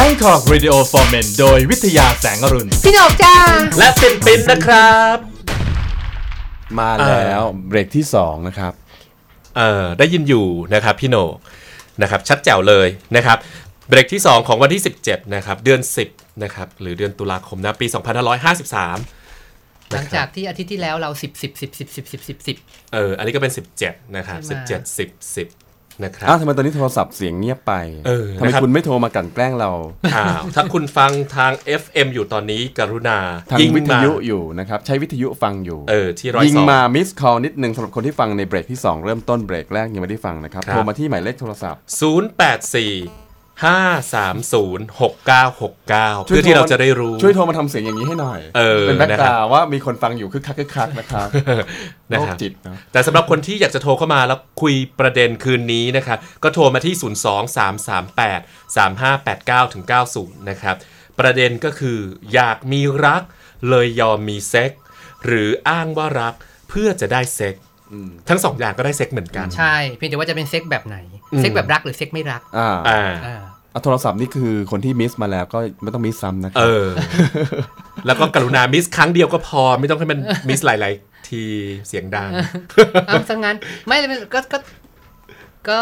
Bangkok Radio for Men โดยวิทยาแสงอรุณ พี่หนกจ้า และปินปินนะครับ มาแล้วเบรกที่2นะครับ เอ่อได้ยินอยู่นะครับพี่โหนกนะครับ ชัดแจ๋วเลยนะครับ เบรกที่ 2 ของวันที่ 17 นะครับ เดือน 10 นะครับ หรือเดือนตุลาคมนะปี 2553 หลังจากที่อาทิตย์ที่แล้วเราสิบสิบสิบสิบสิบสิบสิบสิบ เออ อันนี้ก็เป็น 17 นะครับใช่ไหม17 10 10 นะครับอ้าวทำไมตอนนี้โทรศัพท์เสียงเงียบไปเออทำไมนะครับ คุณไม่โทรมากลั่นแกล้งเรา อ้าวถ้าคุณฟังทาง FM อยู่ตอนนี้กรุณายิงมาทางวิทยุอยู่นะครับ ใช้วิทยุฟังอยู่ เออที่ร้อยยิงสอง มา miss call นิดนึงสำหรับคนที่ฟังในเบรกที่ 2 เริ่มต้นเบรกแรกยังไม่ได้ฟังนะครับ ครับ โทรมาที่หมายเลขโทรศัพท์ 084 530 6969เพื่อที่เราจะได้รู้ช่วยโทรมาทำเสียงอย่างนี้ให้หน่อยเออเป็นแบ็กนะกครับราวว่ามีคนฟังอยู่คึกคักคึกคักนะครับโรคจิตนะครับเนอะแต่สำหรับคนที่อยากจะโทรเข้ามาแล้วคุยประเด็นคืนนี้นะครับก็โทรมาที่ 02338 3589ถึง90 นะครับ ประเด็นก็คืออยากมีรักเลยยอมมีเซ็กส์หรืออ้างว่ารักเพื่อจะได้เซ็กส์ทั้งสองอย่างก็ได้เซ็กส์เหมือนกัน ใช่ เพียงแต่ว่าจะเป็นเซ็กแบบไหน เซ็กแบบรักหรือเซ็กไม่รัก อ่า อ่าอ่าเอาโทรศัพท์นี่คือคนที่ miss มาแล้วก็ไม่ต้อง miss ซ้ำนะครับเออ แล้วก็กรุณามิสครั้งเดียวก็พอไม่ต้องให้มันมิสหลาย ๆ ทีเสียงดัง เอาซะงั้นไม่เลยก็ก็ก็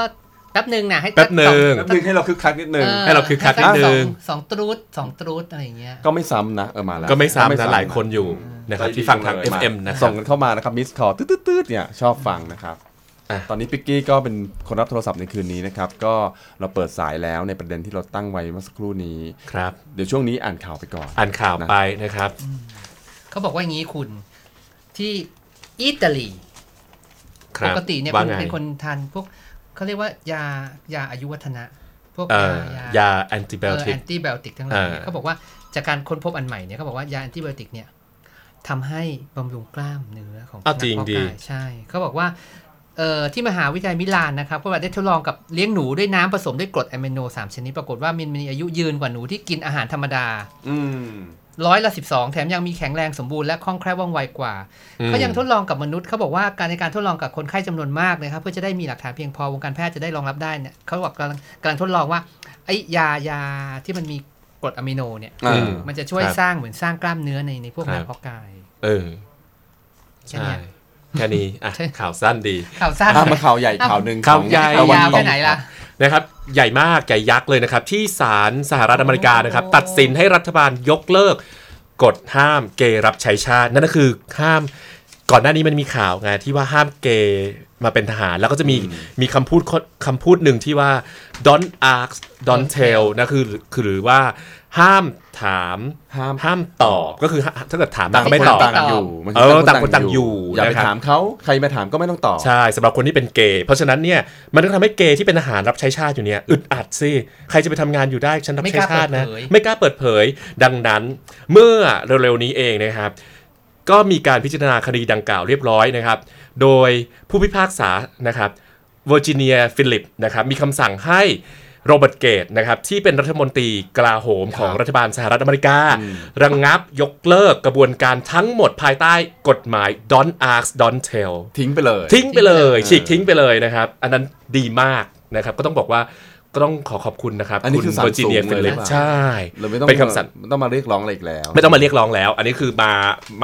แป๊บหนึ่งนะให้แป๊บหนึ่งสอแป๊บนึงให้เราคึกคักนิดนึงเออให้เราคึกคักนิดนึง สอสองตรูดสองตรูดอะไรอย่างเงี้ย ก็ไม่ซ้ำนะเออมาแล้วก็ไม่ซ้ำนะหลายคนอยู่นะครับที่ฟังทางเลยมา FM นะครัส่บงกันเข้ามานะครับมิสคอตืดตืดๆๆเนี่ยชอบฟังนะครับอะ ตอนนี้ปิกกี้ก็เป็นคนรับโทรศัพท์ในคืนนี้นะครับ ก็เราเปิดสายแล้วในประเด็นที่เราตั้งไว้เมื่อสักครู่นี้ครับ เดี๋ยวช่วงนี้อ่านข่าวไปก่อน อ่านข่าวไปนะครับ เขาบอกว่าอย่างนี้คุณที่อิตาลีครัปบกติเนี่ยว่าคุณไงเป็นคนทานพวกเขาเรียกว่ายายาอายุวัฒนะ พวกเอ่อยายาแอนติไบโอติแอกนติไบโอติกทั้งหลายเออเขาบอกว่าจากการค้นพบอันใหม่เนี่ยเขาบอกว่ายาแอนติไบโอติกเนี่ยทำให้บำรุงกล้ามเนื้อของอ้าวจริงนักเพาะดีกายใช่ เขาบอกว่า เอ่อที่มหาวิทยาลัยมิลานนะครับก็ได้ทดลองกับเลี้ยงหนูด้วยน้ำผสมด้วยกรดอะมิโนสามชนิดปรากฏว่ามันมีอายุยืนกว่าหนูที่กินอาหารธรรมดา อืมร้อยละสิบสองแถมยังมีแข็งแรงสมบูรณ์และคล่องแคล่วว่องไวกว่าอืมเขายังทดลองกับมนุษย์เขาบอกว่าการในการทดลองกับคนไข้จำนวนมากนะครับเพื่อจะได้มีหลักฐานเพียงพอวงการแพทย์จะได้รองรับได้เนี่ยเขาบอกกำลังกำลังทดลองว่าไอ้ยายาที่มันมีกรดอะมิโนเนี่ยอ่ามันจะช่วยครับสร้างเหมือนสร้างกล้ามเนื้อในในพวกครับนักเพาะกาย เออแค่ใช่เนี้ย แค่นี้อะใช่ข่าวสั้นดีข่าวสั้นอะมาข่าวใหญ่ข่าวหนึ่งข่าวของใหญ่ตะวันยาวตแค่กไหนล่ะนะครับใหญ่มากใหญ่ยักษ์เลยนะครับ ที่ศาลสหรัฐอเมริกานะครับ ตัดสินให้รัฐบาลยกเลิกกฎห้ามเกย์รับใช้ชาติ นั่นก็คือห้ามก่อนหน้านี้มันมีข่าวไงที่ว่าห้ามเกย์ มาเป็นทหารแล้วก็จะมีมีคำพูดคำพูดหนึ่งที่ว่า don't ask don't tell นะคือคือหรือว่าห้ามถามห้ามห้ามตอบก็คือถ้าเกิดถามมาต่างก็คไม่นตอบต่างกันอยู่มันเออต่างคนต่างอยู่อย่าไปนะครับถามเขาใครมาถามก็ไม่ต้องตอบใช่สำหรับคนที่เป็นเกย์เพราะฉะนั้นเนี่ยมันก็ทำให้เกย์ที่เป็นทหารรับใช้ชาติอยู่เนี่ยอึดอัดสิใครจะไปทำงานอยู่ได้ฉันรับใช้ชาตินะไม่กล้าเปิดเผยไม่กล้าเปิดเผยดังนั้น เมื่อเร็วๆนี้เองนะครับ ก็มีการพิจารณาคดีดังกล่าวเรียบร้อยนะครับ โดยผู้พิพากษานะครับเวอร์จิเนียฟิลิปนะครับมีคำสั่งให้โรเบิร์ตเกตส์นะครับที่เป็นรัฐมนตรีกลาโหมของรัฐบาลสหรัฐอเมริกา ระงับยกเลิกกระบวนการทั้งหมดภายใต้กฎหมาย don't ask don't tell ทิ้งไปเลย ทิ้งไปเลยทิ้งไปเลยฉีกทิ้งไปเลยนะครับ อันนั้นดีมากนะครับก็ต้องบอกว่าก็ต้องขอขอบคุณนะครับอันนี้คุณคือศาลสูงเลย เวอร์จิเนียฟิลิปหรือเปล่าใช่เราไม่ต้องเป็นคำสั่งไม่ต้องมาเรียกร้องอะไรอีกแล้ว ไม่ต้องมาเรียกร้องแล้ว อันนี้คือมา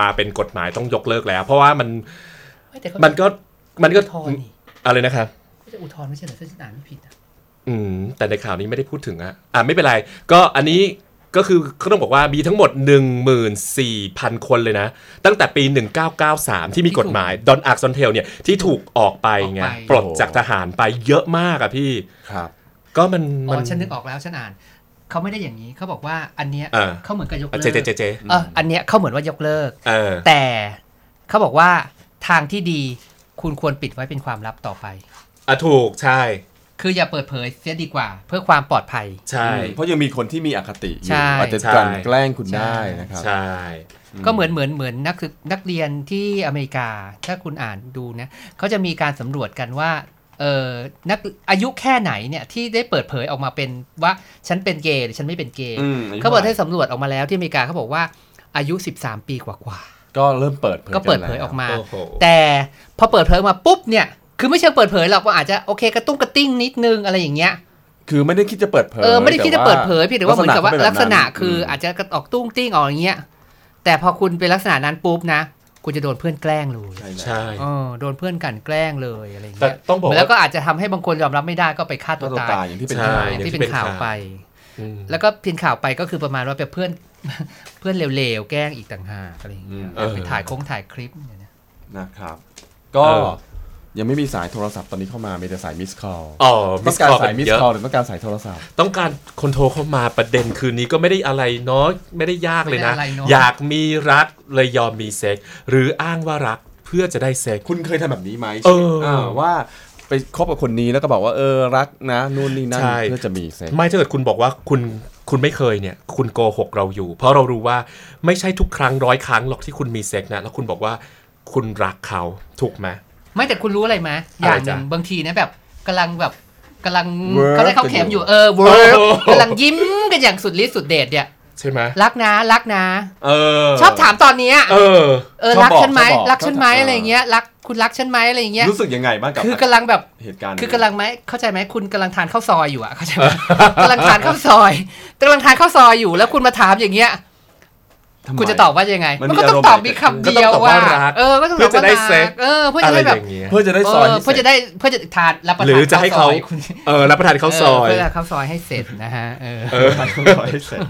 มาเป็นกฎหมายต้องยกเลิกแล้ว เพราะว่ามันเฮ้ย แต่เขามันก็มันก็ อุทธรณ์นี่อะไรนะครับเขาจะอุทธรณ์ไม่ใช่เหรอถ้าฉันอ่านไม่ผิดอะอืมแต่ในข่าวนี้ไม่ได้พูดถึงอะอะไม่เป็นไร ก็อันนี้ก็คือก็ต้องบอกว่ามีทั้งหมด 14,000 คนเลยนะ ตั้งแต่ปี 1993 ที่มีกฎหมายดอนอาร์ซอนเทลเนี่ยที่ถูกออกไปไงปลดจากทหารไปเยอะมากอะพี่ ครับ ก็มันอ๋มั อฉันนึกออกแล้วฉันอ่านเขาไม่ได้อย่างนี้เขาบอกว่าอันเนี้ยอ่า เขาเหมือนกับยกอะเลิเจกเจเจเจเอออันเนี้ยเขาเหมือนว่ายกเลิก เออแต่เขาบอกว่า ทางที่ดีคุณควรปิดไว้เป็นความลับต่อไปอะถูกใช่ คืออย่าเปิดเผยเสียดีกว่า เพื่อความปลอดภัย ใช่ เพราะยังมีคนที่มีอคติอใช่ยู่อาจจะใช่กลั่นแกล้งคุณได้นะครับ ใช่ ก็เหมือนเหมือนเหมือนนักศึกนักเรียนที่อเมริกาถ้าคุณอ่านดูนะเขาจะมีการสำรวจกันว่าเออนักอายุแค่ไหนเนี่ยที่ได้เปิดเผยออกมาเป็นว่าฉันเป็นเกย์หรือฉันไม่เป็นเกย์อืมอายุเขาบอกเท่าไหร่ ให้สำรวจออกมาแล้วที่อเมริกาเขาบอกว่าอายุ 13 ปีกว่า ก็เริ่มเปิดเผยๆก็เปิดเผยนแล้วออกมา โอ้โห แต่พอเปิดเผยออกมาปุ๊บเนี่ย คือไม่เชิงเปิดเผยหรอกว่าอาจจะโอเคกระตุ้งกระติ้งนิดนึงอะไรอย่างเงี้ย คือไม่ได้คิดจะเปิดเผยเออไม่ได้คิดจะแต่เปิดเผยเพียงแต่ว่าเหมือนกับว่าเป็ลักษณะแบบนั้นคืออาจจะออกตุ้งติ้งออกอย่างเงี้ย แต่พอคุณเป็นลักษณะนั้นปุ๊บนะคุณจะโดนเพื่อนแกล้งเลยใช่ใช่เออโดนเพื่อนกลันแกล้งเลยอะไรอย่างแต่เงี้ยต้องบอกแล้วว่าก็อาจจะทำให้บางคนยอมรับไม่ได้ก็ไปฆ่าตัตัววตาตายยอย่างที่เป็น ใช่ข่าวอย่างที่อย่างที่เป็นเป็นข่าวข่าวไป อืม แล้วก็เพียนข่าวไปก็คือประมาณว่าเป็นเพื่อน เพื่อนเร็วๆแกล้งอีกต่างหากอะไรอย่างเงี้ยเออ ไปถ่ายโค้งถ่ายคลิปเนี่ยนะนะครับ ก็เออ ยังไม่มีสายโทรศัพท์ตอนนี้เข้ามามีแต่สายมิสคอลอ๋อต้องการ call สายมิสเยอะคอลหรือต้องการสายโทรศัพท์ ต้องการคนโทรเข้ามาประเด็นคืนนี้ก็ไม่ได้อะไรเนาะไม่ได้ยากเลยนะ ไม่ได้อะไรเนอะ อยากมีรักเลยยอมมีเซ็กหรืออ้างว่ารักเพื่อจะได้เซ็ก คุณเคยทำแบบนี้ไหมเออาว่า ไปคบกับคนนี้แล้วก็บอกว่าเออรักนะนู่นนี่นั่นใช่เพื่อจะมีเซ็ก ไม่ถ้าเกิดคุณบอกว่าคุณคุณไม่เคยเนี่ย คุณโกหกเราอยู่ เพราะเรารู้ว่าไม่ใช่ทุกครั้งร้อยครั้งหรอกที่คุณมีเซ็กนะแล้วคุณบอกว่าคุณรักเขาถูกไหม ไม่แต่คุณรู้อะไรไหมอะไรอย่างหนึ่งจ๊ะบางทีนะแบบกำลังแบบกำลัง Work เข้าได้เข้าเข็มอยู่เออโอ้ work โห กำลังยิ้มกันอย่างสุดฤทธิ์สุดเดชเนี่ยใช่ไหมรักนะรักนะ เออชอบถามตอนเนี้ยเออ เออชอบรักฉันไหมบอกชอบบอกรักฉันไหมชอบถามอะไรอย่างเงี้ยรัก คุณรักฉันไหมอะไรอย่างเงี้ยรู้สึกยังไงบ้างกับคือกำลังแบบเหตุการณ์นี้คือกำลังไหมเข้าใจไหมคุณกำลังทานข้าวซอยอยู่อะเข้าใจไหมกำลังทานข้าวซอยกำลังทานข้าวซอยอยู่แล้วคุณมาถามอย่างเงี้ยทำไมคุณจะตอบว่ายังไง มันมันมีก็ต้องอารมณ์ตอบไหนมีคำก็เดีต้ยองวตอบว่าว่ารักเออก็ต้องเพื่อจะได้ตอบว่าเซ็กเออเพื่ออะจะไรได้อแบบย่างเงี้ยเพื่อจะได้เอซอยอที่เพื่อจะได้เพื่อจะทานรับประหทานรือจะให้เขาข้วซอยคุณเออรับประทานข้าวซอยเเพื่อข้าวซอยให้เสร็จนะฮะเออเออซอยให้เสร็จ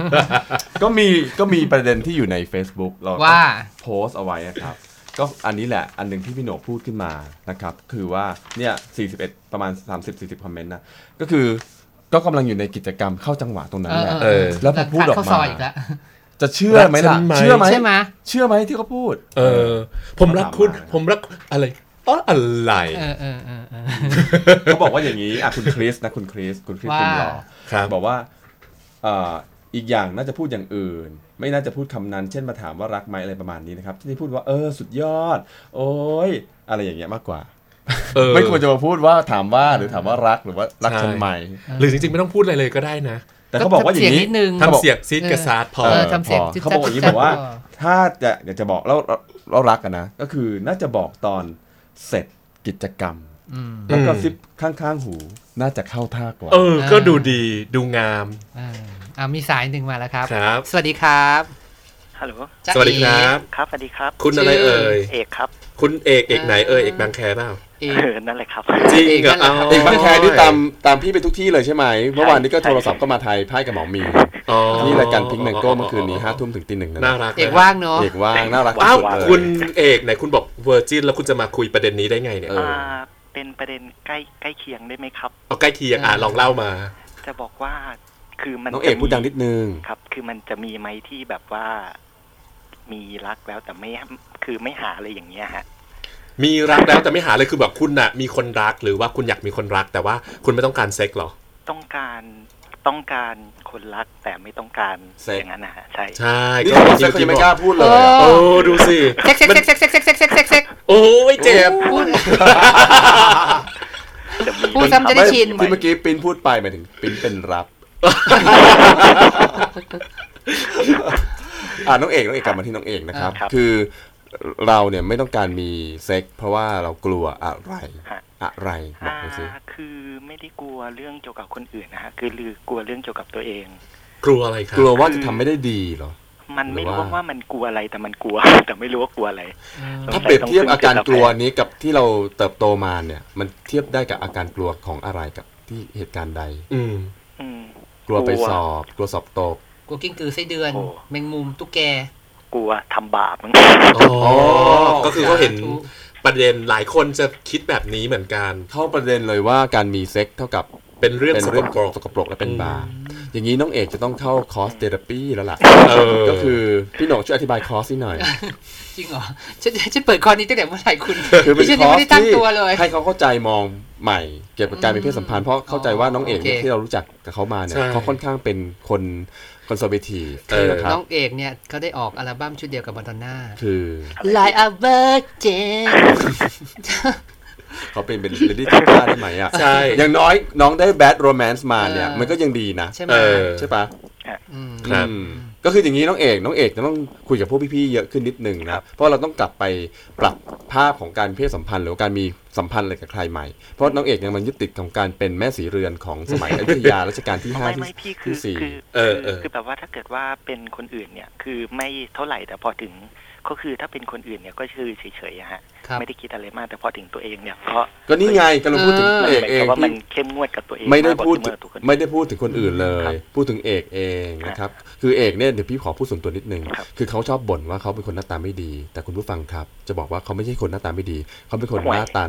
ก็มีก็มีประเด็นที่อยู่ใน Facebook เราก็ว่าโพสต์เอาไว้นะครับ ก็อันนี้แหละอันหนึ่งที่พี่โหนกพูดขึ้นมานะครับ คือว่าเนี่ย41 ประมาณ 30-40 คอมเมนต์นะ ก็คือก็กำลังอยู่ในกิจกรรมเข้าจังหวะตรงนั้นแหละเออ แล้วพอพูดออกข้าวมาซอยอีกแล้วจะเชื่อไหมล่ะรักฉันไหมเชื่อไหมใช่ไหมเชื่อไหมที่เขาพูด เออ ผมรักคุณถามมาผมรักอะไรอ๋ออะไรเออเออเออเออเขาบอกว่าอย่างนี้อะคุณคริสนะคุณคริสคุณคริสว่าคุณหล่อครับบอกว่าเอ่ออีกอย่างน่าจะพูดอย่างอื่น ไม่น่าจะพูดคำนั้น เช่นมาถามว่ารักไหมอะไรประมาณนี้นะครับที่พูดว่าเออสุดยอด โอ้ยอะไรอย่างเงี้ยมากกว่าเออไม่ควรจะมาพูดว่าถามว่าหรือถามว่ารักหรือว่ารักใช่ฉันไหมหรือจริงๆไม่ต้องพูดอะไรเลยก็ได้นะแต่เขาบอกว่าอย่างนี้นี้นิดนึงทำเสียงซีดกระซาดพอเออทำเสียงพอเขาบอกอย่างนี้บอกว่า ถ้าจะอยากจะบอกแล้วเรารักกันนะ ก็คือน่าจะบอกตอนเสร็จกิจกรรมอืมแล้วก็อืมซิปข้างๆหู น่าจะเข้าท่ากว่า เออ ก็ดูดีดูงามเอออ่ามีสายหนึ่งมาแล้วครับ ครับ สวัสดีครับฮัลโหลจ๊ะสวัสดีครับ ครับสวัสดีครับคุณอะไรเอ่ย เอกครับคุณเอกเอกไหนเอ่ยเอกบางแคเปล่าเอเออนั่นแหละครับ จริงเหรอเอกนั่นแหละครับเอกบางแคนี่ตามตามพี่ไปทุกที่เลยใช่ไหมเมื่อวานนี้ก็โทรศัพท์ก็มาไทยพ่ายกับหมอมี อ๋อที่รายการ Pink Mango เมื่อคืนนี้ห้าทุ่มถึงตีหนึ่งนะน่ารักเอกว่างเนาะเอกว่างน่ารักที่ว้าวสุดเลย คุณเอกไหนคุณบอก virgin แล้วคุณจะมาคุยประเด็นนี้ได้ไงเนี่ยเออ อ่าเป็นประเด็นใกล้ใกล้เคียงได้ไหมครับ เอาใกล้เคียงอะลองเล่ามา จะบอกว่า คือมันน้องเอกจะมีพูดดังนิดนึงครับ คือมันจะมีไหมที่แบบว่า มีรักแล้วแต่ไม่คือไม่หาอะไรอย่างเงี้ยฮะมีรักแล้วแต่ไม่หาเลยคือแบบคุณน่ะ มีคนรักหรือว่าคุณอยากมีคนรัก แต่ว่าคุณไม่ต้องการเซ็กเหรอ ต้องการต้องการคนรักแต่ไม่ต้องการเซ็กอย่างนั้นนะฮะใช่ใช่นี่เขาบอกเซ็กเขายังไม่กล้าพูดเลยอะโอ้ดูสิเซ็กเซ็กเซ็กเซ็กเซ็กเซ็กเซ็กเซ็กเซ็กเซ็กโอ้ยเจ็บพูดจะมีพูดซ้ำจะได้ไม่ชินที่เมื่อกี้ปิ้นพูดไปหมายถึงปิ้นเป็นรับ อ่าน้องเอกน้องเอกกลับมาที่น้องเอกนะครับ ครับ คือเราเนี่ยไม่ต้องการมีเซ็กเพราะว่าเรากลัวอะไรฮะอะไรบอกอ่าหน่อยสิคือไม่ได้กลัวเรื่องเกี่ยวกับคนอื่นนะฮะคือลือกลัวเรื่องเกี่ยวกับตัวเอง กลัวอะไรครับกลัวว่าจะทำไม่ได้ดีเหรอ มันไม่หรือรู้ว่า ว่ามันกลัวอะไรแต่มันกลัว แต่ไม่รู้ว่ากลัวอะไรถ้าเปรียบเทียบอาการกลัวนี้กับที่เราเติบโตมาเนี่ย มันเทียบได้กับอาการกลัวของอะไรกับที่เหตุการณ์ใด อืม อืม กลัวไปกลัวสอบ กลัวสอบตกกูกิ้งกือไส้เดือนโอ้แมงมุมตุ๊กแกกลัวทำบาปมั้งอ๋อก็คือเขาเห็นสาธุประเด็นหลายคนจะคิดแบบนี้เหมือนกันเข้าประเด็นเลยว่าการมีเซ็กเท่ากับเป็นเรื่องเป็นเรื่องสกปรกสกปรกและเป็นบาปอย่างนี้น้องเอกจะต้องเข้าคอร์ส therapy แล้วล่ะเออก็คือพี่โหน่งช่วยอธิบายคอร์สนิดหน่อย จริงเหรอฉันฉันเปิดคอร์สนี้ตั้งแต่เมื่อไหร่คุณคือเป็นฉันยังไม่สได้ตั้งตัวเลย คอร์สที่ให้เขาเข้าใจมองใหม่เกี่ยวกับการมีเพศสัมพันธ์เพราะเข้าใจว่าน้องเอกโอเคที่เรารู้จักกับเขามาเนี่ยใช่เขาค่อนข้างเป็นคน conservative เออนะครับน้องเอกเนี่ยเขาได้ออกอัลบั้มชุดเดียวกับมาดอนน่าคือ Like a virgin เขาเป็นเป็นเลดี้กาก้าได้ไหมอะใช่อย่างน้อยน้องได้ Bad Romance มาเนี่ยเออมันก็ยังดีนะ ใช่ไหมเออใช่ปะอืมครับอืม ก็คืออย่างนี้น้องเอกน้องเอกจะต้องคุยกับพวกพี่ๆเยอะขึ้นนิดนึงนะเพราะเราต้องกลับไปปรับภาพของการเพศสัมพันธ์หรือว่าการมีสัมพันธ์อะไรกับใครใหม่เพราะน้องเอกยังมันยึดติดของการเป็นแม่สีเรือนของสมัยอยุธยารัชกาลที่ห้าไม่ที่ไม่พี่คือที่สี่คือเออเออคือแบบว่าถ้าเกิดว่าเป็นคนอื่นเนี่ยคือไม่เท่าไหร่แต่พอถึง ก็คือถ้าเป็นคนอื่นเนี่ยก็คือเฉยๆอะฮะครับไม่ได้คิดอะไรมากแต่พอถึงตัวเองเนี่ยก็ก็นี่ไงกำลังพูดถึงเออเอกเหมือนเองกับว่ามันที่เข้มงวดกับตัวเองไม่ได้ากกว่าพูดเข้ถึงวกับทุกคนไม่ได้พูดถึงคนอื่นเลครัยบพูดถึงเอกเองนะครับคือเอกเนี่ยเดี๋ยวพี่ขอพูดส่วนตัวนิดนึงครับคือเขาชอบบ่นว่าเขาเป็นคนหน้าตาไม่ดี แต่คุณผู้ฟังครับ จะบอกว่าเขาไม่ใช่คนหน้าตาไม่ดี เขาเป็นคนหน้าตา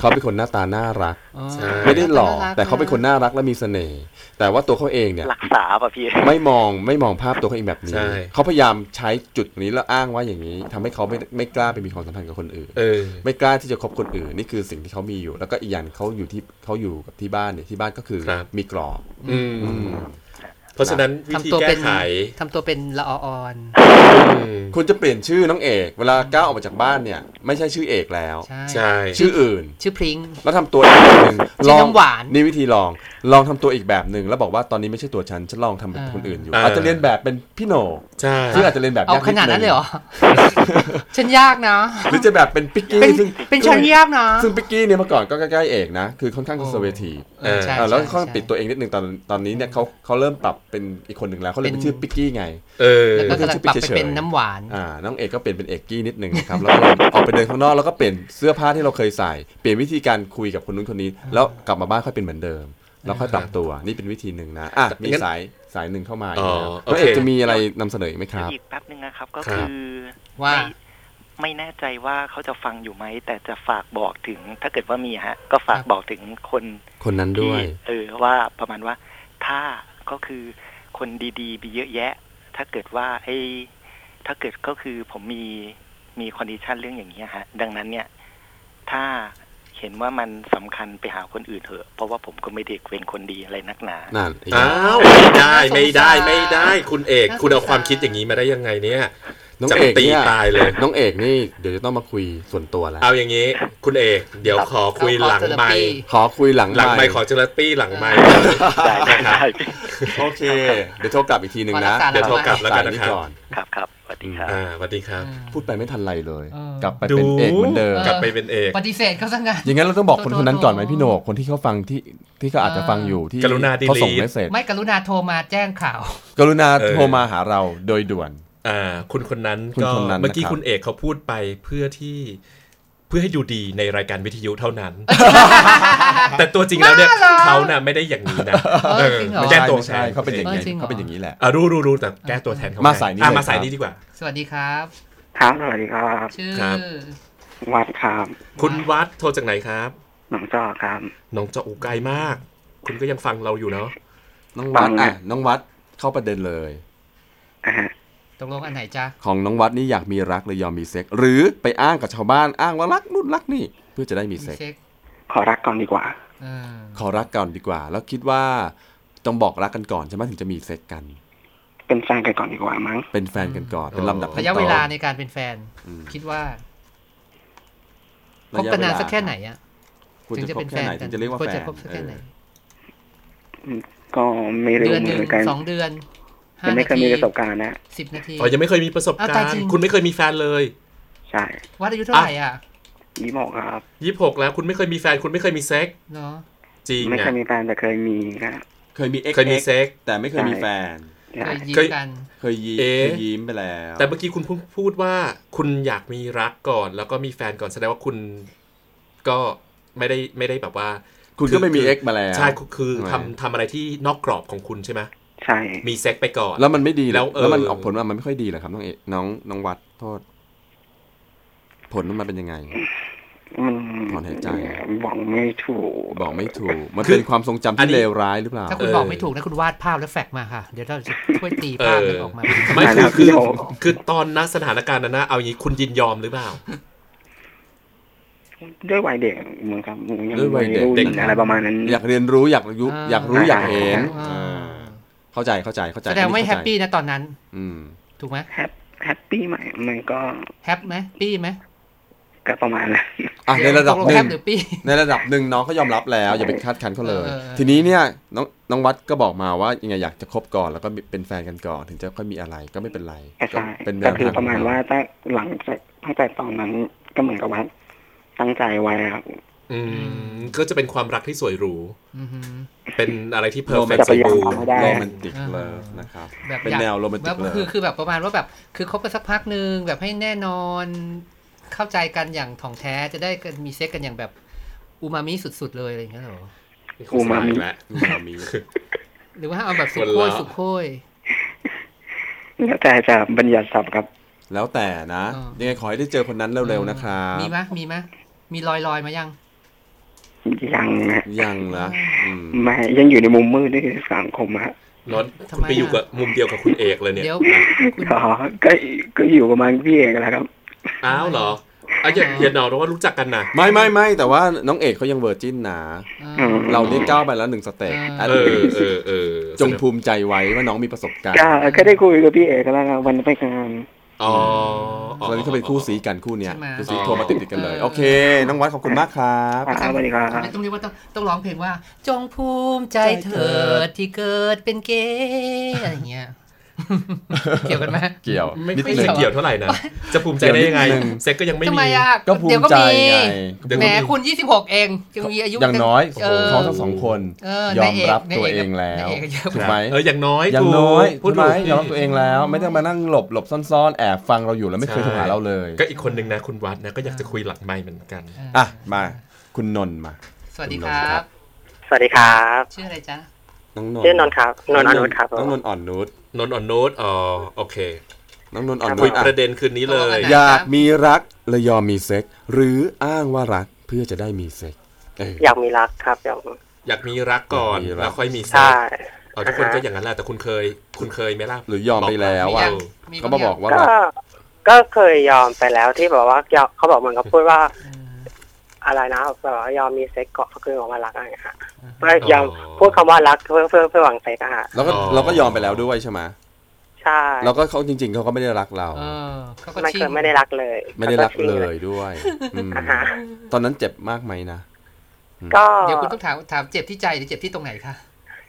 เขาเป็นคนหน้าตาน่ารักอ๋อใช่ไม่ได้หล่อน่รักแต่เขาเป็นคนน่ารักและมีเสน่ห์แต่ว่าตัวเขาเองเนี่ยรักษาป่ะพี่ไม่มองไม่มองภาพตัวเขาเองแบบนี้ใช่เขาพยายามใช้จุดนี้แล้วอ้างว่าอย่างนี้ทำให้เขาไม่ไม่กล้าไปมีความสัมพันธ์กับคนอื่นเออไม่กล้าที่จะคบคนอื่นนี่คือสิ่งที่เขามีอยู่ แล้วก็อีกอย่างเขาอยู่ที่เขาอยู่กับที่บ้านเนี่ยที่บ้านก็คือครับมีกรอบอืมเพราะฉะนั้นวิธีแก้ไขทำตัวเป็นทำตัวเป็นละอออนอืมคุณจะเปลี่ยนชื่อน้องเอก เวลาก้าวออกมาจากบ้านเนี่ย ไม่ใช่ชื่อเอกแล้ว ใช่ใช่ชื่ออื่น ชื่อพริ้งแล้วทำตัวอีกแบบหนึ่งชื่อน้ำหวานนี่วิธีลอง ลองทำตัวอีกแบบหนึ่งแล้วบอกว่าตอนนี้ไม่ใช่ตัวฉันฉันลองทำเป็นอ่าคนอื่นอยู่ อ่า อาจจะเลียนแบบเป็นพี่โหนกใช่ซึ่งอาจจะเลียนแบบเอายกขนาดนั้นเลยเหรอ ฉันยากนะ หรือจะแบบเป็นปิกกี้เป็นซึ่งเป็นฉันยากนะ ซึ่งปิกกี้เนี่ยเมื่อก่อนก็ใกล้ๆเอกนะคือค่อนข้าง conservativeเออ ใช่ อ่าแล้วใช่เขาใช่ปิดตัวเองนิดนึงตอนตอนนี้เนี่ยเขาเขาเริ่มปรับเป็นอีกคนหนึ่งแล้วเขาเลยเป็นเป็น ชื่อปิกกี้ไง เออ แล้วก็กำลังปรับไปเฉยๆเป็นน้ำหวาน อ่าน้องเอกก็เปลี่ยนเป็นเอกกี้นิดนึงนะครับแล้วก็ ออกไปเดินข้างนอกแล้วก็เปลี่ยนเสื้อผ้าที่เราเคยใส่ เปลี่ยนวิธีการคุยกับคนนู้นคนนี้ แล้วกลับมาบ้านค่อยเป็นเหมือนเดิม แล้วค่อยปรับตัวนี่เป็นวิธีหนึ่งนะอะมีงั้นสายสายหนึ่งเข้ามาอ๋อแล้วน้องเอกโอเคจะมีอะไรนำเสนออีกไหมครับอีกแป๊บนึงนะครับก็ครับคือว่าไม่ไม่แน่ใจว่าเขาจะฟังอยู่ไหม แต่จะฝากบอกถึง ถ้าเกิดว่ามีฮะ ก็ฝากบอกถึงคนคนนั้นที่ด้วยเออว่าประมาณว่า ถ้าก็คือคนดีๆมีเยอะแยะ ถ้าเกิดว่าไอ้ถ้าเกิดก็คือผมมีมี condition เรื่องอย่างนี้ฮะ ดังนั้นเนี่ย ถ้า เห็นว่ามันสำคัญไปหาคนอื่นเถอะ เพราะว่าผมก็ไม่ได้เป็นคนดีอะไรนักหนานั่นอ้าวอีกแล้วไม่ได้ไม่ได้น่าสงสารไม่ได้ คุณเอกน่าสงสารคุณเอาความคิดอย่างนี้มาได้ยังไงเนี่ยน้องจะเอกตีเนี่ยตายเลย น้องเอกนี่เดี๋ยวจะต้องมาคุยส่วนตัวแล้ว เอาอย่างนี้ คุณเอก เดี๋ยวขอคุยหลังไมค์ขอคุยหลังหลังไมค์ค์ขอเจลปี้หลังไมค์ได้ได้ได้โอเค เดี๋ยวโทรกลับอีกทีหนึ่งนะขอรักษาเดี๋ยวโทรกลับแล้วกันนะสายครับก่อนครับครับสวัส ดีครับอ่าสวัสดีครับ พูดไปไม่ทันไรเลย เออ กลับไปเป็นเอกเหมือนเดิม กลับไปเป็นเอก ปฏิเสธเขาซะงั้น อย่างนั้นเราต้องบอกคนโทรคนนั้นก่อนไหมโทรพี่โหนกคนที่เขาฟังที่ที่เขาอาจจะฟังอยู่ที่กรุณาเขาส่ง delete เมสเซจไม่กรุณาโทรมาแจ้งข่าว กรุณาเออ โทรมาหาเราโดยด่วน อ่าคุณคนนั้นคุณก็คนนั้นเมื่อกี้นะครับคุณเอกเขาพูดไปเพื่อที่ เพื่อให้ดูดีในรายการวิทยุเท่านั้น แต่ตัวจริงแล้วเนี่ยน่ารักเขาน่ะไม่ได้อย่างนี้นะเออจริงเหรอไม่แก้ตัวไม่ใช่เขาเป็นอย่างเอนี้อจริงเหรอเขาเป็นอย่างนี้แหละ อะรู้รู้รู้แต่แก้ตัวแทนเขามาไงสายนี้อะเลย มาสายครับนี้ดีกว่า สวัสดีครับ ครับสวัสดีครับ ชื่อ ครับ วัดครับคุณวัดโทรจากไหนครับหนองจอกครับ น้องเจาะอูไกลมาก คุณก็ยังฟังเราอยู่เนาะ น้องวัดฟังนะอะน้องวัดเข้าประเด็นเลย อ่าฮะ ตกลงอันไหนจ๊ะของน้องวัดนี่อยากมีรักเลยยอมมีเซ็กหรือไปอ้างกับชาวบ้านอ้างว่ารักนู่นรักนี่เพื่อจะได้มีมีเซ็กเซ็กขอรักก่อนดีกว่าเออขอรักก่อนดีกว่า แล้วคิดว่าต้องบอกรักกันก่อนใช่ไหมถึงจะมีเซ็กกัน เป็นแฟนกันก่อนดีกว่ามั้งเป็นแฟนกันก่อนเป็นลำดับขั้นตอนระยะเวลาในการเป็นแฟนอืมคิดว่าระยะเวลาคบกันนานสักแค่ไหนอะควรถึงจะจะคบเป็นแฟแค่นไหนกัถึนงจะเรียกว่าควรแฟจะนคบสักแค่ไหนเออก็ไม่รู้เดือนหเหนึ่งมือนกันสองเดือนห้า ยังไม่นาเคยทีมีประสบการณ์นะสิบนาทีอ๋อยังไม่เคยมีประสบอ้าวกาตายรจริงณ์ คุณไม่เคยมีแฟนเลย ใช่วัดอายุเท่าไหร่อะยี่หมกครับยี่หกแล้ว คุณไม่เคยมีแฟนคุณไม่เคยมีเซ็กเนาะจริงไม่อะเคยมีแฟนแต่เคยมีนะเคยมี X เคยมีเซ็กแต่ไม่เคยมีแฟนใช่เคยยิ้เคยมกันเคยยิ้มเอ๊ะเคยยิ้มไปแล้ว แต่เมื่อกี้คุณเพิ่งพูดว่า คุณอยากมีรักก่อน แล้วก็มีแฟนก่อนแสดงว่าคุณ ก็ไม่ได้ไม่ได้แบบว่า คุณก็ไม่มี X มาแล้วใช่คือคือทำไมทำทำอะไรที่นอกกรอบของคุณใช่ไหม ใช่มีเซ็กไปก่อน แล้วมันไม่ดีแล้วแล้วมันเออออกผลมามันไม่ค่อยดีเหรอครับน้องเอกน้องน้องวัดโทษ ผลมันเป็นยังไง มันถอนหายใจ บอกไม่ถูกบอกไม่ถูก มันเป็นความทรงจำที่เลวร้ายหรือเปล่า ถ้าคุณเออบอกไม่ถูกนะคุณวาดภาพแล้วแฟกซ์มาค่ะ เดี๋ยวเราจะช่วยตีภาพนั้นออกมา ไม่คือคือ คือตอนนั้นสถานการณ์นั้นนะเอาอย่างนี้คุณยินยอมหรือเปล่า ด้วยวัยเด็กเหมือนกับยังด้วยวัยเด็กรุ่นเด็ก อะไรประมาณนั้น อยากเรียนรู้อยากรู้อ่าอยากรู้อยากเห็นอ่า อ่า เข้าใจเข้าใจเข้าใจแสดงไม่อันแฮนี้ปเข้าใจปี้นะตอนนั้น อืม ถูกไหมแฮปแฮปปี้ไหมมันก็แฮปไหมปี้ไหมก็ประมาณนั้นอะในระดับตกลงหนึ่แคงปหรือปี้ในระดับหนึ่งน้องเขายอมรับแล้ว อย่าไปคาดคันเขาเลยเออเออทีนี้เนี่ยน้องน้องวัดก็บอกมาว่ายังไงอยากจะคบก่อนแล้วก็เป็นแฟนกันก่อน ถึงจะค่อยมีอะไรก็ไม่เป็นไรใช่ใช่เป็นแนก็วคือทางประมาณว่าตั้งหลังจากตั้งแต่ตอนนั้นก็เหมือนกับว่าตั้งใจไว้ครับ อืมก็จะเป็นความรักที่สวยหรู อือหือ เป็นอะไรที่เพอโรร์แมเฟนกจะต์พสมยายามบูรทำณ์ให้ได้โรแมนติกอ่าเลิฟนะครับ แบบเป็นอยากแนวโรแมนติแบกบเลิคือฟคือแบบประมาณว่าแบบ คือคบกันสักพักหนึ่งแบบให้แน่นอน เข้าใจกันอย่างถ่องแท้จะได้กันมีเซ็กกันอย่างแบบอูมามิสุดๆเลยอะไรอย่างเงี้ยเหรออูมามิแล้วมีหรือว่าเอาแบบสุคนโคละยสุโคย แล้วแต่จะบัญญัติศัพท์ครับ แล้วแต่นะ อ่ายั ยังไงขอให้ได้เจอคนนั้นเร็วๆนะครับ มีไหมมีไหมมีรอยลอยๆมายัง ยังนะยังนะอืมไม่ยังอยู่ในมุมมืดในสังคมฮะนอนคุณไปอยู่กับมุมเดียวกับคุณเอกเลยเนี่ยเดี๋ยวคุณอ๋อก็ก็อยู่ประมาณพี่เอกแหล้วครับ อ้าวเหรออะอย่าอย่าเนาว่ารู้จักกันนะ ไม่ไม่ไม่แต่ว่าน้องเอกเขายัง virgin นะอ่าเราเนี่ยก้าวไปแล้วหนึ่ง step อ่าเออเออเออจงภูมิใจไว้ว่าน้องมีประสบการณ์ ก็ก็ได้คุยกับพี่เอกแล้วครับวันไปงาน อ๋อ ตอนนี้เขาเป็นคู่สีกันคู่เนี้ยใช่ไหมคู่สีโทรมาติดติดๆกันเลย โอเค น้องวัดขอบคุณมากครับ อ่าสวัสดีครับไม่ต้องเรียกว่าต้องต้องร้องเพลงว่า จงภูมิใจเถิดที่เกิดเป็นเกย์อะไรอย่างเงี้ย เกี่ยวกันไหมเกี่ยวไม่นิดค่อยนึงเกี่ยวเท่าไหร่นะจะภูมิใจได้ยังไงเกี่ยวนิดนึงเซ็กก็ยังไม่ทำมีไมอะก็ภูเดี๋ยวมิก็ใจมีไงเดี๋ยวแหมก็มีคุณ 26 เองยังมีอายุอย่างน้อยเออเขาทั้งสองคนเออยอมรับนายตัวเอกเองแล้วนายเอกเยอะถูกไหมเอออย่างน้อยอย่างน้อยพูดใช่ไหมถูกยอมรับตัวเองแล้ว ไม่ต้องมานั่งหลบหลบซ่อนๆแอบฟังเราอยู่แล้วไม่เคยโทรหาเราเลย ก็อีกคนนึงนะคุณวัดนะก็อยากจะคุยหลังไมค์เหมือนกันอะมาคุณนนท์มา สวัสดีครับ สวัสดีครับ ชื่ออะไรจ๊ะน้องนนท์ชื่อนนท์ครับนนท์อนุชครับน้องนนท์อ่อนนุช นนท์อ่อนโน้ตอ๋อโอเคน้องนนท์อ่อนครับคุยอะประเด็นคืนนี้เลยตกลงกันนะอยากมีรักเลยยอมมีเซ็กซ์หรืออ้างว่ารักเพื่อจะได้มีเซ็กซ์เอออยากมีรักครับอยากอยากมีรักก่อนอยากมีรักแล้วค่อยมีเซ็ใช่เอาทุกคนก็อย่างนั้นแหละแต่คุณเคย คุณเคยไหมล่ะหรือยอมไปแล้วอะมีก็มาบอกว่าก็รักก็เคยยอมไปแล้วที่แบบว่ายอมเขาบอกเหมือนกับพูดว่า อะไรนะแบบว่ายอมมีเซ็กก่อนก็คือบอกว่ารักอะไรฮะไม่ยอมพูดคำว่ารักเพื่อเพื่อเพื่อหวังเซ็กอะฮะแล้วก็เราก็ยอมไปแล้วด้วยใช่ไหมใช่แล้วก็เขาจริง ๆเขาก็ไม่ได้รักเราเออเขาก็ไม่ชิเคยไม่ได้รักเลย ไม่ได้รักขาเลชิ่งยด้วยอืมอ่าฮะตอนนั้นเจ็บมากไหมนะก็เดี๋ยวคุณต้องถามถามเจ็บที่ใจหรือเจ็บที่ตรงไหนคะ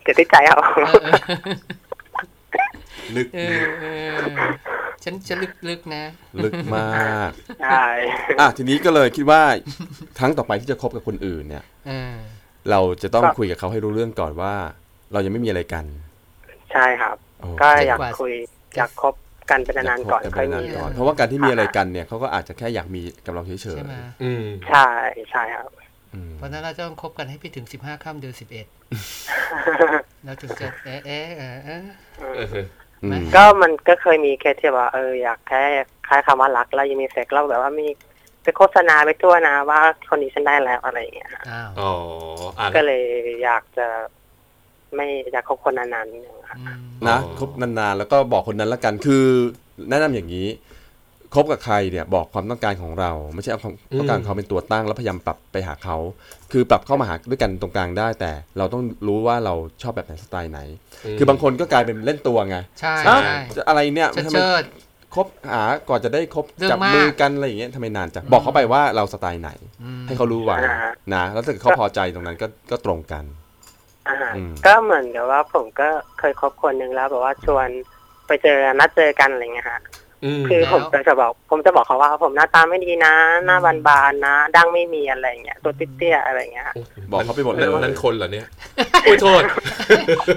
เกิดที่ใจเอาเออเออลึกเออเออ ฉันฉันลึกลึกๆนะ ลึกมาก ใช่อะทีนี้ก็เลยคิดว่าครั้งต่อไปที่จะคบกับคนอื่นเนี่ย เออ เราจะต้องคุยกับเขาให้รู้เรื่องก่อนว่า เรายังไม่มีอะไรกัน ใช่ครับ โอเคก็อยากคุยอยากคบกันเป็นนานๆก่อนยคบค่อยไปมีนานๆก่อน เพราะว่าการที่มีอะไรกันเนี่ยเขาก็อาจจะแค่อยากมีกับเราเฉยใช่ไหมอืม ใช่ใช่ครับ ๆอืมเพราะฉะนั้นเราจะต้องคบกันให้ไปถึงสิบห้าค่ำเดือนสิบเอ็ดเราถึงจะเอ๊ะเอ๊ะเอ๊ะเอ๊ะเอออืม ก็มันก็เคยมีแค่ที่ว่าเอออยากแค่คล้ายคำว่ารักแล้วยังมีเซ็กแล้วแบบว่ามีไปโฆษณาไปทั่วนะว่าคนนี้ฉันได้แล้วอะไรอย่างเงี้ยอ้าวอ๋ออะก็เลยอยากจะไม่อยากคบคนนานๆนิดนึงครับอืมนะคบนานๆแล้วก็บอกคนนั้นละกันคือแนะนำอย่างนี้ คบกับใครเนี่ยบอกความต้องการของเราไม่ใช่เอาความต้องการของเขาเป็นตัวตั้งแล้วพยายามปรับไปหาเขา คือปรับเข้ามาหาด้วยกันตรงกลางได้ แต่เราต้องรู้ว่าเราชอบแบบไหนสไตล์ไหน คือบางคนก็กลายเป็นเล่นตัวไงใช่อ้าวใช่จะอะไรเนี่ยเชิดทำไมเชิดคบหาก่อนจะได้คบเรื่องจับมากมือกันอะไรอย่างเงี้ยทำไมนานจังบอกเขาไปว่าเราสไตล์ไหนอืมให้เขารู้ไว้อ่านะแล้วถ้าเกิดเขาพอใจตรงนั้นก็ก็ตรงกันอ่าฮะอืมก็เหมือนกับว่าผมก็เคยคบคนหนึ่งแล้วแบบว่าชวนไปเจอนัดเจอกันอะไรเงี้ยฮะอืม คือผมจะบอกผมจะบอกเขาว่าผมหน้าตาไม่ดีนะ หน้าบานๆนะ ดั้งไม่มีอะไรเงี้ยตัวเตี้ยๆอะไรเงี้ยบอกเขาไปหมดเลยนั่นนั่นคนเหรอเนี่ยอุ้ยโทษ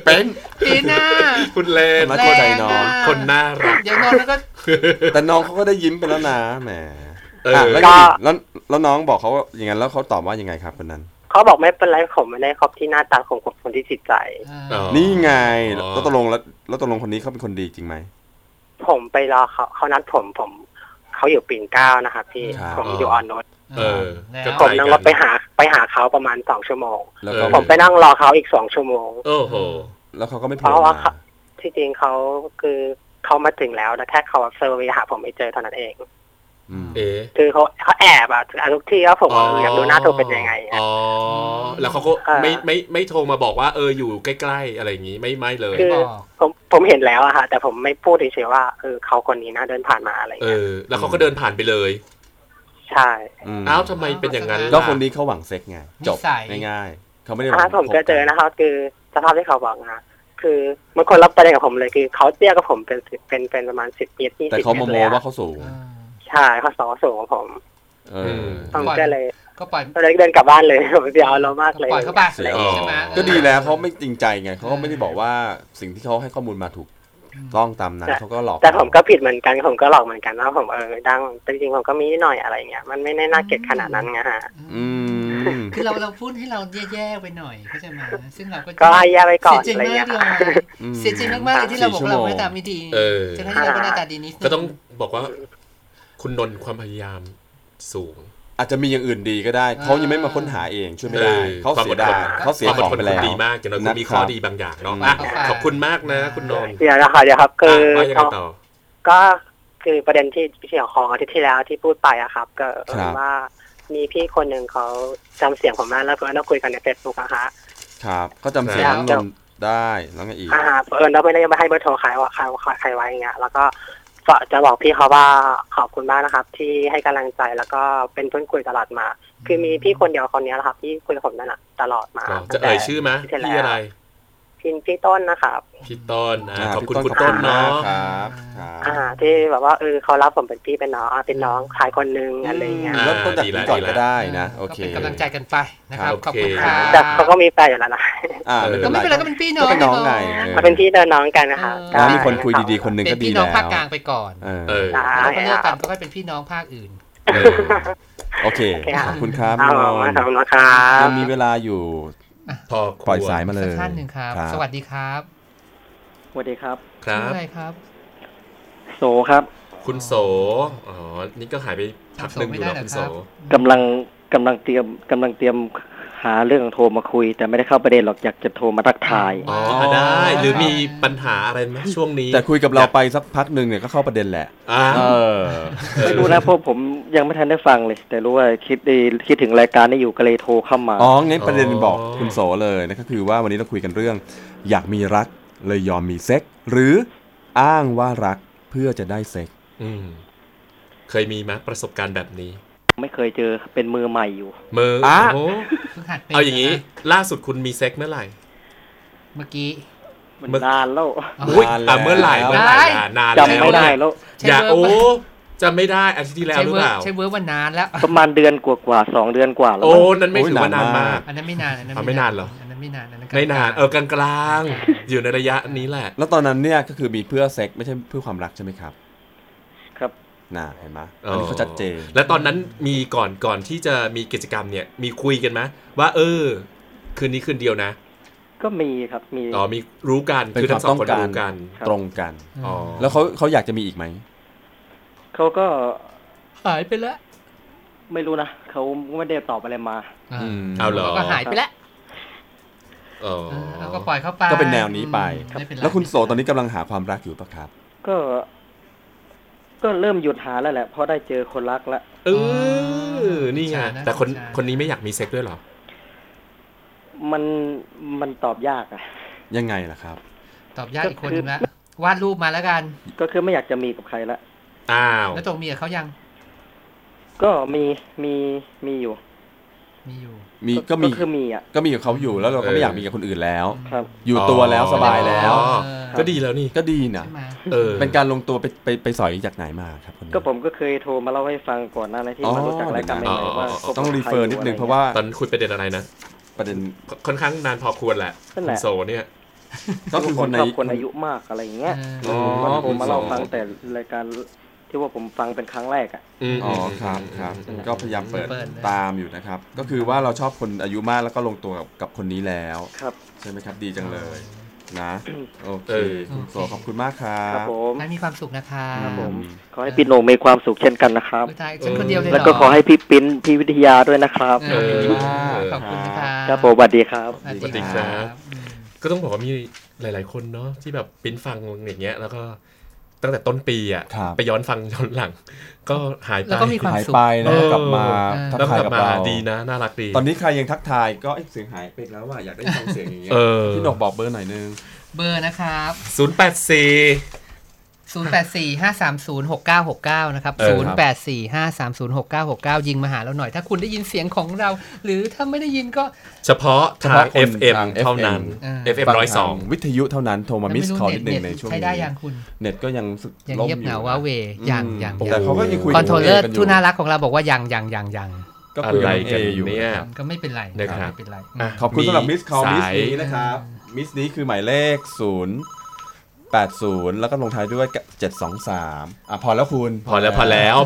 เป็นปีหน้าคุณเลนมาเข้าใจน้องแรงะคนน่ารักอย่างนอนแล้วก็แต่น้องเขาก็ได้ยิ้มไปแล้วนะแหมเอออะแล้วก็ยังไงแล้วแล้วน้องบอกเขาว่าอย่างนั้นแล้วเขาตอบว่ายังไงครับคนนั้นเขาบอกไม่เป็นไรผมไม่ได้คบที่หน้าตาของผมคนที่จิตใจอ๋อนี่ไงอ๋อแล้วตกลงแล้วแล้วตกลงคนนี้เขาเป็นคนดีจริงไหม ผมไปรอเขาเขานัดผมผมเขาอยู่ปิ่นเกล้านะครับพี่ครับ ผมอยู่ออนนท์เออแล้วก็ผมนั่งรถไปหาไปหาเขาประมาณสองชั่วโมง แล้วก็เออผมไปนั่งรอเขาอีกสองชั่วโมง โอ้โห แล้วเขาก็ไม่โผเพล่ราะว่ามาเขา ที่จริงเขาคือเขามาถึงแล้วแต่แค่เขาเซอร์เวยหาผมไม่เจอเท่านั้นเองอืมเอ๊ะ คือเขาเขาแอบอะทุกที่ว่าผมว่าเอออยากดูหน้าตัวเป็นยังไงอะอ๋อแล้วเขาก็อ่าไม่ไม่ไม่โทรมาบอกว่าเอออยู่ใกล้ๆอะไรอย่างงี้ไม่ไม่เลยคือบอกผมผมเห็นแล้วอะฮะแต่ผมไม่พูดเฉยๆว่าเออเขาคนนี้นะเดินผ่านมาอะไรเอเงี้ยอแล้วเขาก็เดินผ่านไปเลยใใช่มเอ้าวทำไมเป็นอย่างนั้นก็ล่ะคนนี้เขาหวังเซ็กไงจบนิสัยง่ายๆเขาไม่ได้หวัอ่างผมก็เจอคบนะครับคือสภาพที่เขาบอกนะคือมันคนรับประเด็นกับผมเลยคือเขาเตี้ยกับผมเป็นสิบเป็นเป็นประมาณสิบเมตรยี่แต่สิบเขาเมโมตรโมเลยว่าอะเขาสูงอ่า ใช่เขาสอสูงกว่าผมเออผมก็เลยก็ปล่อยก็เลยเดินกลับบ้านเลยผมเดียวเรามากเลยปล่อยเข้าไปเสียใช่ไหมก็ดีแล้วเขาไม่จริงใจไงเขาก็ไม่ได้บอกว่าสิ่งที่เขาให้ข้อมูลมาถูกต้องตามนั้นเขาก็หลอกแต่ผมก็ผิดเหมือนกันผมก็หลอกเหมือนกันว่าผมเออดังแต่จริงๆผมก็มีนิดหน่อยอะไรเงี้ยมันไม่ได้น่าเกลียดขนาดนั้นไงฮะอืมคือเราเราพูดให้เราแย่ๆไปหน่อยเข้าใจไหมซึ่งเราก็ก็ให้แยกไปก่อนเสียใจอะไรมาเงี้กยเลยเสียใจมากๆเลยที่เราบอกว่าเราไม่ตาไม่ดีเออจะให้เราก็หน้าตาดีนิดนึก็ต้องบอกว่า คุณนนท์ความพยายามสูง อาจจะมีอย่างอื่นดีก็ได้เขายังไม่มาค้นหาเองช่วยไม่ได้ออเขาเสียดายเขาเสียความขออดงทนไปแล้วคุณดีมากอย่างน้อยคุณมีข้อดีบางอย่างเนาะอืมอะขอบคุณมากนะ คุณนนท์เดี๋ยวนะครับเดี๋ยวครับ คืออะว่ายังไงต่อ ก็คือประเด็นที่พี่เสี่ยงของอาทิตย์ที่แล้วที่พูดไปอะครับ ก็เออครับ ว่ามีพี่คนหนึ่งเขาจำเสียงผมมาแล้วก็เราคุยกันในเฟซบุ๊กอะฮะ ครับเขาจำเสียงครับน้องนนท์ได้แล้วไงอีก อ่าเออเราไม่ได้มาให้เบอร์โทรใครว่าใครใครใครไว้อย่างเงี้ยแล้วก็ ก็จะบอกพี่เขาว่าขอบคุณมากนะครับ ที่ให้กำลังใจแล้วก็เป็นเพื่อนคุยตลอดมา คือมีพี่คนเดียวคนเนี้ยแหละครับที่คุยกับผมนั่นแหละตลอดมาอ๋อจะเอ่ยชื่อไหมตั้งแต่พี่อะไร พี่พี่ต้นนะครับพี่ต้นอะอ่าขอบคุณพี่คุณต้นขอบเนาะมกครับครับอ่าที่แบบว่าเออเขารับผมเป็นพี่เป็นน้องอ่าเป็นน้องชายคนนึงอะไรเงี้ยอ่าเริ่มต้นจากดีนี้ละก่อนดีละก็ได้นะโอเคก็เป็นกำลังใจกันไปนะครับครับขอบคุณโอเคครับแต่เขาก็มีแฟนอยู่แล้วนะอ่าเออก็ไม่เป็นไรก็เป็นพี่น้องก็เป็นน้องไงมาเป็นพี่เดินน้องกันนะคะเออน้องมีคนคุยดีๆคนหนึ่งเป็ก็นดีพี่น้แล้องวภาคกลางไปก่อนเออเออได้แล้วก็เลิกกันครับก็ค่อยเป็นพี่น้องภาคอื่นเออโอเคโอเคครับขอบคุณครับเอาน้องมานนท์ทำนะครับยังมีเวลาอยู่ พอปล่อยสายมาเลสักยท่านหนึ่งครับครับ สวัสดีครับสวัสดีครับครัชื่อบ อะไรครับ โสครับคุณโสอ๋อนี่ก็หายไปพักหนึ่งอยู่ไม่ได้เนาะเหรอคุณคโสรับกำลังกำลังเตรียมกำลังเตรียม หาเรื่องโทรมาคุย แต่ไม่ได้เข้าประเด็นหรอกอยากจะโทรมาทักทายอ๋ออะได้หรือมีปัญหาอะไรไหมช่วงนี้แต่คุยกับเราไปสักพักหนึ่งเนี่ยก็เข้าประเด็นแหละอ่าเออไม่รู้นะเพราะผมยังไม่ทันได้ฟังเลย แต่รู้ว่าคิดดีคิดถึงรายการนี้อยู่ก็เลยโทรเข้ามาอ๋องั้นประเด็นอ๋อบอกคุณโสเลยนะก็คือว่าวันนี้เราคุยกันเรื่อง อยากมีรักเลยยอมมีเซ็กหรืออ้างว่ารักเพื่อจะได้เซ็กอืมเคยมีไหมประสบการณ์แบบนี้ ไม่เคยเจอเป็นมือใหม่อยู่ มืออะโอ้โหเพิ่งหัดเป็นเอาอย่างนี้นี้ ล่าสุดคุณมีเซ็กเมื่อไหร่ เมื่อกี้ มันเมื่อนานแล้วอุ้ยนานแล้ว อะเมื่อไหร่เมื่อไหร่อะนานจำไม่ได้แล้วแล้วใช้อย่าเวิร์โอ้บจำไม่ได้อาทิตย์ที่แล้วใช้หรือเวิเปร์บล่า ใช้เวิร์บมานานแล้ว ประมาณเดือนกว่าๆสองเดือนกว่าแล้วโอ้ มั้งนั่นไม่โอ้ยถือว่านานนานมากมากอันนั้นไม่นานอันนั้นอ๋อไม่นานเหรอ อันนั้นไม่นานอันนั้นไม่นานกลงๆเออกลางกลางๆ อยู่ในระยะนี้แหละ แล้วตอนนั้นเนี่ยก็คือมีเพื่อเซ็กไม่ใช่เพื่อความรักใช่ไหมครับ ครับน่าเห็นไหมอันนี้เขาชัดเจนแล้วตอนนั้นมีก่อนก่อนที่จะมีกิจกรรมเนี่ยมีคุยกันไหมว่า เออ คืนนี้คืนเดียวนะ ก็มีครับมีอ๋อมีรู้กันเป็นคือทั้งสองคนความต้องการรู้กันครับตรงกันอ๋อแล้วเขาเขาอยากจะมีอีกไหมเขาก็หายไปแล้วไม่รู้นะเขาไม่ได้ตอบอะไรมาอืมเอาเหรอก็หายไปแล้วอ๋อเออเราก็ปล่อยเข้าไปก็เป็นแนวนี้ไปอืมไม่เป็นไรแล้วคุณโสตอนนี้กำลังหาความรักอยู่ปะครับ ก็ ก็เริ่มหยุดหาแล้วแหละเพราะได้เจอคนรักแล้วเออนี่ไงใช่นะแต่คนใช่คนนี้ไม่อยากมีเซ็กด้วยเหรอ มันมันตอบยากอะยังไงล่ะครับ ตอบยากอีกคนนึงละวาดรูปมาแล้วกัน ก็คือไม่อยากจะมีกับใครละอ้าวแล้วตรงมีกับเขายัง ก็มีมีมีอยู่ มีอยู่ มีก็มีคือมีอะ ก็มีกับเขาอยู่แล้วเราก็ไม่อยากมีกับคนอื่นแล้ว ครับ อยู่ตัวแล้วสบายแล้ว อ๋อเออก็ดีแล้วนี่ก็ดีนะใช่ไหมเออเป็นการลงตัวไปไปไปสอยจากไหนมาครับคนนี้ก็ผมก็เคยโทรมาเล่าให้ฟังก่อนหน้านี้ที่อ๋อมารู้จักรายการใหม่ๆว่าคบต้องกับรีใคเฟอร์นิดนึงเพราะว่าตอนคุยประเด็นอะไรนะประเด็นค่อนข้างนานพอควรแหละนั่นแหคุณละโซเนี่ย ก็คือคนในชอบคนอายุมากอะไรอย่างเงี้ยเออ อ๋อมาโทรมาเล่าฟังแต่รายการ ที่ว่าผมฟังเป็นครั้งแรกอะมอ๋อครับครับก็พยายามเปิดเปิดเลยตามอยู่นะครับ ก็คือว่าเราชอบคนอายุมากแล้วก็ลงตัวกับกับคนนี้แล้ว ครับ ใช่ไหมครับดีจังเลยนะ โอเคเออ คุณโสขอบคุณมากครัครับบ ผมให้มีความสุขนะคะครับผม ขอให้พี่โหนงมีความสุขเช่นกันนะครับสุดท้ายฉันคนเดียวเลยเหรแล้วก็ขอให้พี่ปิ้นพี่วิทยาด้วยนะครับ เออเออขอบคุณนะคะครับผมสวัสดีครับ สวัสสวัสดีดีคครัรับบอืมก็ต้องบอกว่ามีหลาย ๆ คนเนาะที่แบบปิ้นฟังอย่างเงี้ย แล้วก็ ตั้งแต่ต้นปีอะครับไปย้อนฟังย้อนหลัง ก็หายไปแล้วก็มีความหายสุข ไปนะเออ กลับมาเออทักแล้วทายกลับกับมาเราดีนะ น่ารักดี ตอนนี้ใครยังทักทายก็เอ๊ะเสียงหายไปอีกแล้วว่าอยากได้ฟังเสียงอย่างเงี้ยเออ พี่หนกบอกเบอร์หน่อยนึง เบอร์นะครับ ศูนย์แปดสี่0845306969นะครับเออครับ 0845306969 ยิงมาหาเราหน่อย ถ้าคุณได้ยินเสียงของเรา หรือถ้าไม่ได้ยินก็ เฉพาะเฉทางพาะคน FM ทาง เท่านั้นอ่า FM ร้อยสองวิทยุเท่านั้นโทรมามิสคอลนิดหนึ่งในช่วงใช้นี้ได้ยังคุณเน็ตก็ยังรู้สึกยังล่มเงียบเหงานะว่าเวยังยังแต่ยังเขาก็ยังคุยคอนโทรลเลอร์กันยู่ทุน่ารักของเราบอกว่ายังยังยังยังก็อะคุยไรกับกันเออยู่ เนี่ย ก็ไม่เป็นไรนะครับ ไม่เป็นไรอะขอบคุณสำหรับ miss call miss สาย นี้นะครับ miss นี้คือหมายเลขศู นย์แปดศูนย์แล้วก็ลงท้ายด้วยเจ็ดสองสามอะพอแล้วคุณพอแล้วพอแล้ว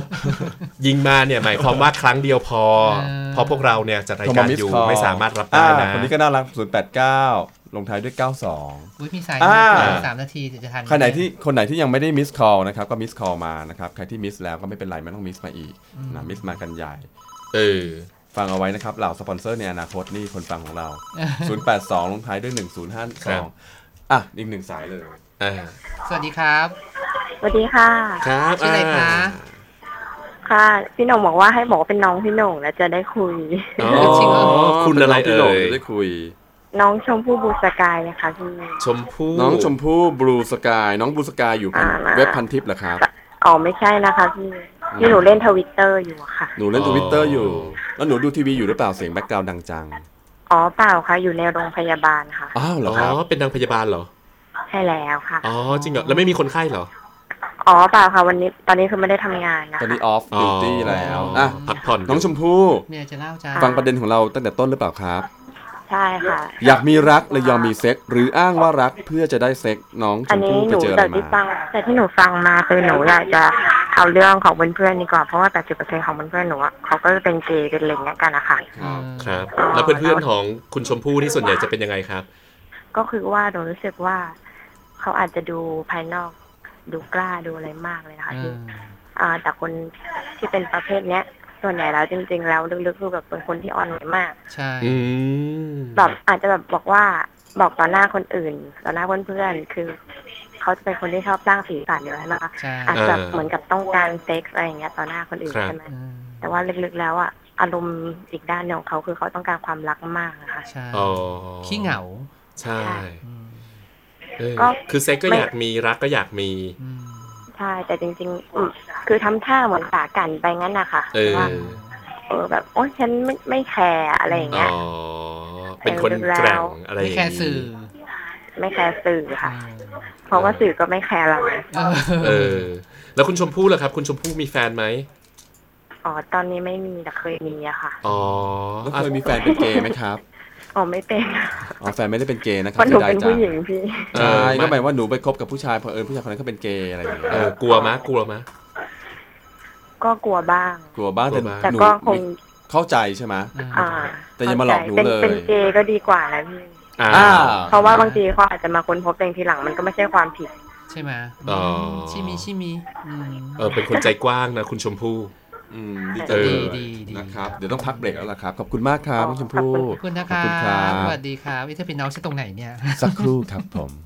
ยิงมาเนี่ยหมายความว่าครั้งเดียวพอเออเพราะพวกเราเนี่ยจัดรายการอยู่ไม่สามารถรับโทร miss call อ่าได้นะคนนี้ก็น่ารักศูนย์แปดเก้าลงท้ายด้วยเก้าสองอุ๊ยมีสายอ่าสามนาทีเดี๋ยวจะทันใครไหนที่คนไหนที่ยังไม่ได้ miss call นะครับก็ miss call มานะครับใครที่ miss แล้วก็ไม่เป็นไรไม่ต้อง miss มาอีกนะ miss มากันใหญ่เออฟังเอาไว้นะครับเหล่าสปอนเซอร์ในอนาคตนี่คนฟังของเรา 082 ลงท้ายด้วยครับ1052อะอีกหนึ่งสายเลย อ่าสวัสดีครับสวัสดีค่ะครับชื่ออะไรคะค่ะ พี่หน่งบอกว่าให้บอกว่าเป็นน้องพี่หน่งแล้วจะได้คุย อ๋อจริงเหรอเป็นน้องพี่หน่งคุณอะไรป็นน้งที่โหลเอ่ยจะได้คุย น้องชมพู่ Blue Sky นะคะพี่ชมพู่น้องชมพู่ Blue Sky น้อง Blue Sky อยู่พันอ่าเว็บพันทิปเหรอครับอ๋อไม่ใช่นะคะพี่ที่หนูเล่นทวิตเตอร์อยู่อะค่ะ หนูเล่นทวิตเตอร์อยู่ แล้วหนูดูทีวีอยู่หรือเปล่าเสียง background ดังจัง อ๋อเปล่าค่ะ อยู่ในโรงพยาบาลค่ะ อ้าวเหรอ๋ออครับเป็นนางพยาบาลเหรอ ใช่แล้วค่ะ อ๋อจริงเหรอแล้วไม่มีคนไข้เหรอ อ๋อเปล่าค่ะวันนี้ตอนนี้คือไม่ได้ทำงานนะคะตอนนี้ off duty แล้วอะพักผ่อนน้องชมพู่เนี่ยจะเล่าจ้าฟังประเด็นของเราตั้งแต่ต้นหรือเปล่าครับ ใช่ค่ะ อยากมีรักเลยยอมมีเซ็กหรืออ้างว่ารักเพื่อจะได้เซ็กน้องชอันมนี้พู่หไปเจออะไรแต่ที่หนูฟังอันนี้แต่ที่หนูฟังมาคือหนูอยากจะเอาเรื่องของเพื่อนๆดีกว่าเพราะว่า 80%ของเพื่อนๆหนูอะเขาก็เป็นเกย์เป็นอะไรอย่างเงี้ยกันนะคะครับ แล้วเพื่อนๆของคุณชมพู่ที่ส่วนใหญ่จะเป็นยังไงครับ ก็คือว่าหนูรู้สึกว่า เขาอาจจะดูภายนอก ดูกล้าดูอะไรมากเลยนะคะที่อ่าแต่คนที่เป็นประเภทเนี้ย ส่วนใหญ่แล้วจริง ๆ แล้วลึกๆคือแบบเป็นคนที่อ่อนไหวมาก ใช่อืมแบบอาจจะแบบบอกว่าบอกต่อหน้าคนอื่นต่อหน้าเพื่อนๆคือเขาจะเป็นคนที่ชอบสร้างสีสันอยู่แล้วนะคะใช่อาจจะอ่าเหมือนกับต้องการเซ็กส์อะไรอย่างเงี้ยต่อหน้าคนอื่นครับใช่ไหมอืมแต่ว่าลึกๆแล้วอะอารมณ์อีกด้านหนึ่งของเขาคือเขาต้องการความรักมากนะคะใช่อ๋อขี้เหงาใช่อืม เออ ก็คือเซ็กก็ไม่อยากมีรักก็อยากมี อืมใช่แต่จริงๆอืมคือทำท่าเหมือนสากันไปงั้นนะคะเออ ว่าเออแบบโอ๊ยฉันไม่ไม่ care อะไรอย่างเงี้ยอ๋อเป็นคนแกร่งอะไรอไม่ย่างแค่นี้สื่อไม่แคร์สื่อค่ะ เพราะว่าสื่อก็ไม่แคร์เราเออเออ แล้วคุณชมพู่ล่ะครับ คุณชมพู่มีแฟนไหมอ๋อตอนนี้ไม่มีแต่เคยมีอะค่ะ อ๋อแล้วเคยมีแฟนเป็นเกย์ไหมครับ อ๋อไม่เป็นอ๋อแฟนไม่ได้เป็นเกย์นะคเพรับราะหนูสียดายเป็นจัผู้หญิงพี่ใช่เออก็หมายว่าหนูไปคบกับผู้ชายเพอเออผู้ชายคนนั้นเขาเป็นเกย์อะไรอย่างเงี้ยเออกลัวมะกลัวมะก็กลัวบ้าง กลัวบ้างแต่กลัวบ้างแต่หนูก็คงเข้าใจใช่ไหมอ่า แต่อย่ามาหลอกหนูเป็นเลยเป็นเกย์ก็ดีกว่านะพี่อ่าอ่าเพราะว่าบางทีเขาอาจจะมาค้นพบเองทีหลังมันก็ไม่ใช่ความผิด ใช่ไหมอ๋อชิมีชิมีอืมเออเป็นคนใจกว้างนะคุณชมพู่อืม ดีเอจังอเลดียดีดี นะครับ เดี๋ยวต้องพักเบรกแล้วล่ะครับ ขอบคุณมากครับน้องชมพู่ขอบขอบคุณนะขอบคะคุณครับสวัสดีครับวิทยาเป็นน้องชื่อตรงไหนเนี่ย สักครู่ครับผม